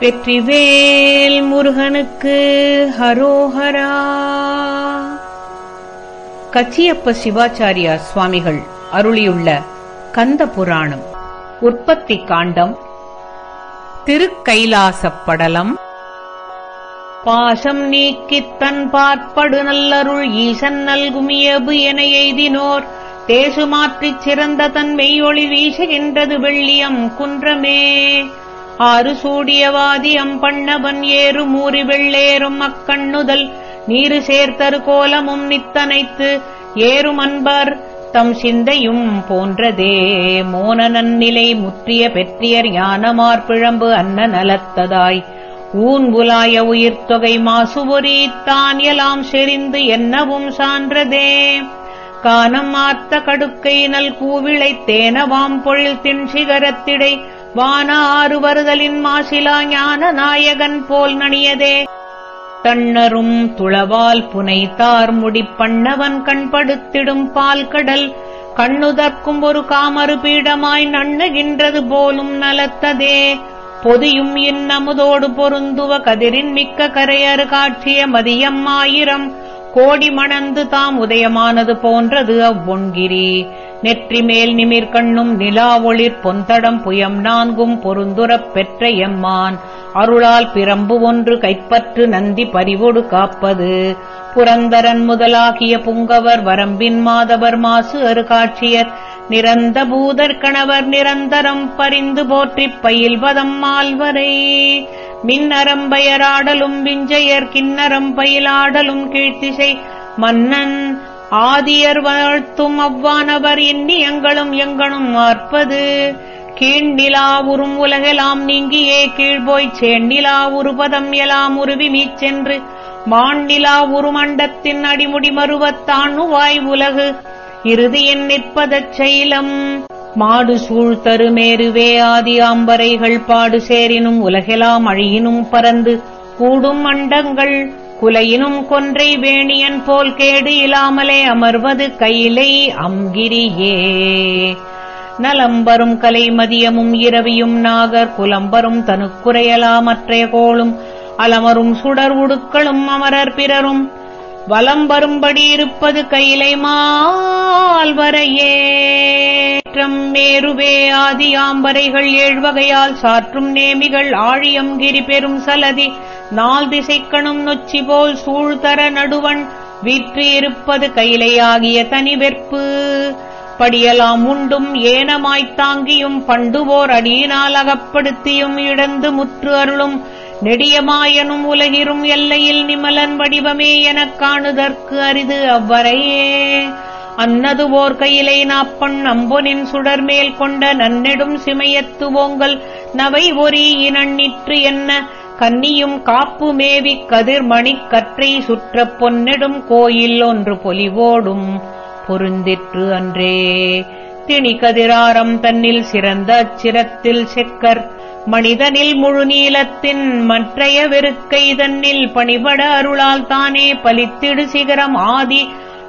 வெற்றிவேல் முருகனுக்கு ஹரோஹரா. கச்சியப்ப சிவாச்சாரியா சுவாமிகள் அருளியுள்ள கந்த புராணம் உற்பத்தி காண்டம் திருக்கைலாசப் படலம். பாசம் நீக்கித் தன் பார்ப்படு நல்லருள் ஈசன் நல்குமியபு என எய்தினோர். தேசு மாற்றிச் சிறந்த தன் மெய்யொளி வீசுகின்றது வெள்ளியம் குன்றமே. ஆறு சூடியவாதி அம்பண்ணவன் ஏறு மூறி வெள்ளேறும் அக்கண்ணுதல் நீரு சேர்த்தரு கோலமும் நித்தனைத்து ஏறும் அன்பர். தம் சிந்தையும் போன்றதே. மோனநன் நிலை முற்றிய பெற்றியர் யானமார் பிழம்பு அன்ன நலத்ததாய். ஊன் உலாய உயிர்த்தொகை மாசுபொறி தான் எலாம் செறிந்து என்னவும் சான்றதே. கானம் ஆத்த கடுக்கை நல் கூவிளை தேனவாம் பொழில் தின் சிகரத்திடை. வானாறு வருதலின் மாசிலா ஞான நாயகன் போல் நணியதே. தன்னரும் துளவால் புனைத்தார் முடிப்பண்ணவன் கண்படுத்திடும் பால் கடல் கண்ணுதற்கும் ஒரு காமறு பீடமாய் நண்ணுகின்றது போலும் நலத்ததே. பொதியும் இன்னமுதோடு பொருந்துவ கதிரின் மிக்க கரையறு காட்சிய மதியம் ஆயிரம் கோடி மணந்து தாம் உதயமானது போன்றது அவ்வொன்கிரி. நெற்றி மேல் நிமிர் கண்ணும் நிலா ஒளிர் பொந்தடம் புயம் நான்கும் பொருந்துரப் பெற்ற எம்மான். அருளால் பிரம்பு ஒன்று கைப்பற்று நந்தி பறிவொடு காப்பது. புரந்தரன் முதலாகிய புங்கவர் வரம்பின் மாதவர் மாசு அருகாட்சியர். நிரந்த பூதர் கணவர் நிரந்தரம் பரிந்து போற்றிப் பயில்வதம் மால்வரை மின்னரம்பயராடலும் விஞ்சையர் கிண்ணரம் பயிலாடலும் கீழ்த்திசை மன்னன் ஆதியர் வாழ்த்தும் அவ்வானவர் எண்ணியங்களும் எங்கனும் ஆர்ப்பது. கீழ்நிலாவுறும் உலகெலாம் நீங்கியே கீழ்போய்ச் சேண்ணிலா உருபதம் எலாம் உருவி மீச்சென்று. மாண்டிலா உருமண்டத்தின் அடிமுடி மறுவத்தாணுவாய் உலகு. இறுதியின் நிற்பதச் செயலம். மாடு சூழ்த்தரு மேருவே ஆதி ஆம்பரைகள் பாடு சேரினும் உலகெலாம் அழியினும் பறந்து. கூடும் மண்டங்கள் குலையினும் கொன்றை வேணியன் போல் கேடு இல்லாமலே அமர்வது கையிலை அங்கிரியே நலம்பரும் கலை மதியமும் இரவியும் நாகர் குலம்பரும் தனுக்குறையலாமற்றைய கோளும். அலமரும் சுடர் உடுக்களும் அமரர் பிறரும். வலம் வரும்படி இருப்பது கையிலை மால்வரையே மேருவே ஆதி ஆம்பரைகள் ஏழ்வகையால் சாற்றும் நேமிகள் ஆழியம் கிரி பெரும் சலதி. நாள் திசைக்கணும் நொச்சி போல் சூழ்தர நடுவன். வீற்று இருப்பது கையிலையாகிய தனி வெற்பு. படியலாம் உண்டும் ஏனமாய்த் தாங்கியும் பண்டுவோர் அடியினால் அகப்படுத்தியும் இடந்து முற்று அருளும். நெடியமாயனும் உலகிரும் எல்லையில் நிமலன் வடிவமே எனக் காணுதற்கு அரிது அவ்வரையே அன்னது ஓர் கையிலை நாப்பண் அம்பொனின் சுடர்மேல் கொண்ட நன்னெடும் சிமையத்து ஓங்கல். நவை ஒரி இனண்ணிற்று என்ன? கன்னியும் காப்பு மேவிக் கதிர்மணிக் கற்றை சுற்றப் பொன்னெடும் கோயில் ஒன்று பொலிவோடும் பொருந்திற்று அன்றே. திணி கதிராரம் தன்னில் சிறந்த அச்சிரத்தில் செக்கர் மனிதனில் முழு நீளத்தின் மற்றைய வெறுக்கை தன்னில் பணிபட அருளால் தானே பலித்திடு சிகரம் ஆதி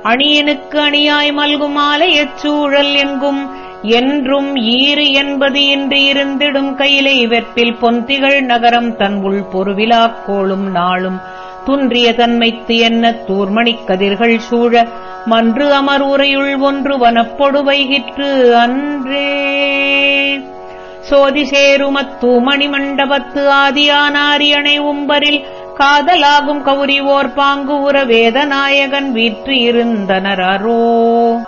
அணியனுக்கு அணியாய் மல்கும் ஆலயச் சூழல் எங்கும் என்றும் ஈறு என்பது இன்றி இருந்திடும் கையிலே வெற்பில் பொந்திகள் நகரம் தன் உள் பொருவிலாக் கோளும் நாளும். துன்றிய தன்மைத்து என்ன தூர்மணிக் கதிர்கள் சூழ மன்று அமர் உரையுள் ஒன்று வனப்பொடுவைகிற்று அன்றே. சோதி சேருமத்து மண்டபத்து ஆதியானாரியணை உம்பரில் காதலாகும் கௌரி ஓர் பாங்கு உற வேதநாயகன் வீற்று இருந்தனரோ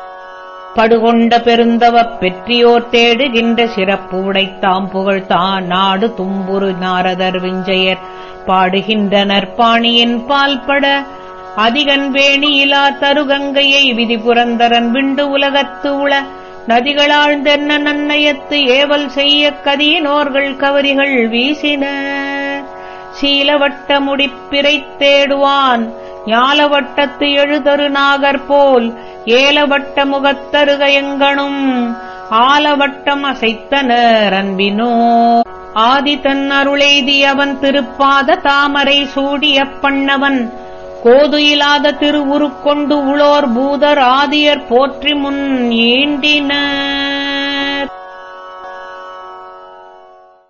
படுகொண்ட பெருந்தவப் பெற்றியோர் தேடுகின்ற சிறப்பு உடைத்தாம் புகழ்தான். நாடு தும்புரு நாரதர் விஞ்சையர். பாடுகின்றனர் பாணியின் பால்பட. அதிகன் வேணியிலா தருகங்கையை விதி புரந்தரன் விண்டு உலகத்து உள. நதிகளாழ்ந்தென்ன நன்னயத்து ஏவல் செய்ய கதியினோர்கள் கவரிகள் வீசின. சீலவட்ட முடிப்பிரைத் தேடுவான். ஞாலவட்டத்து எழுதரு நாகர் போல் ஏலவட்ட முகத்தருக எங்கனும் ஆலவட்டம் அசைத்தனர் அன்பினோ ஆதி தன் அருளெய்தி அவன் திருப்பாத தாமரை சூடிய பண்ணவன். கோது இல்லாத திருவுருக்கொண்டு உளோர் பூதர் ஆதியர் போற்றி முன் ஈண்டின